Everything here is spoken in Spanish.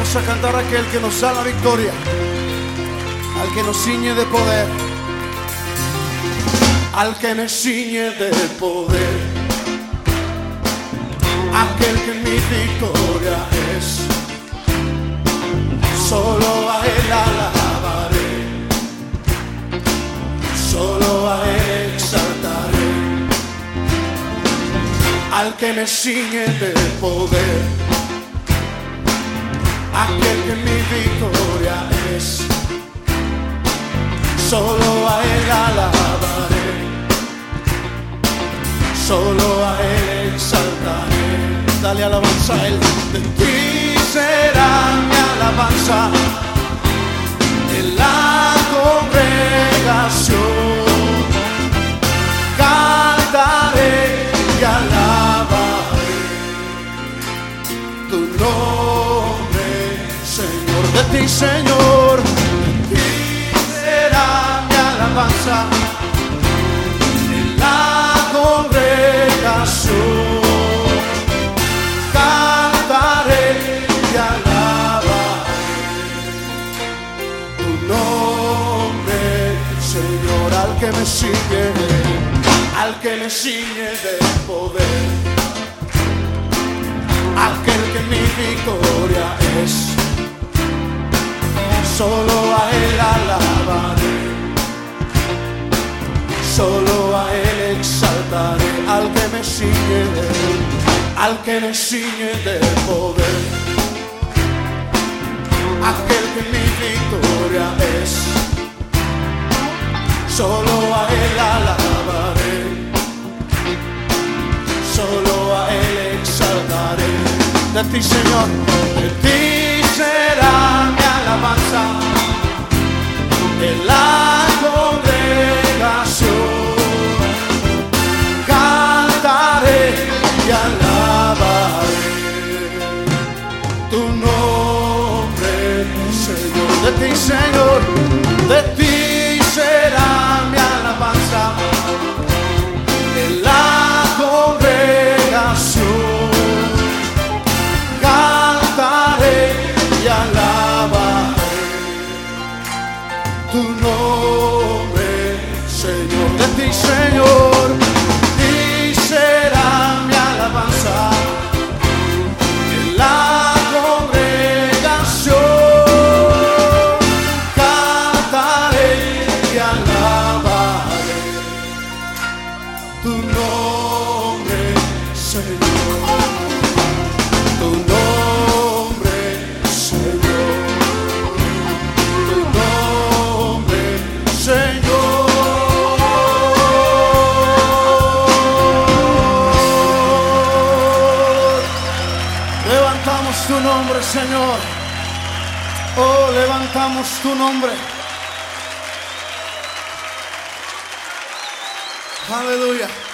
Vamos a cantar a aquel que nos da la victoria, al que nos ciñe de poder, al que me ciñe de poder, aquel que mi victoria es. Solo a él alabaré, solo a él exaltaré, al que me ciñe de poder aquel que mi victoria es. Solo a él alabaré, solo a él exaltaré. Dale alabanza a él, de ti será mi alabanza en la congregación. Cantaré y alabaré tu nombre, de ti, Señor, de ti será mi alabanza en la congregación. Cantaré y alabaré tu nombre, Señor, al que me sigue, al que me sigue de poder aquel que mi victoria Solo a él alabaré, solo a él exaltaré, al que me sigue, al que me sigue de poder, aquel que mi victoria es. Solo a él alabaré. Solo a Él exaltaré. De ti, Señor, De ti, Señor, de ti será mi alabanza. En la congregación cantaré y alabaré tu nombre, Señor, de ti, Señor, Señor. Oh, levantamos tu nombre. Aleluya.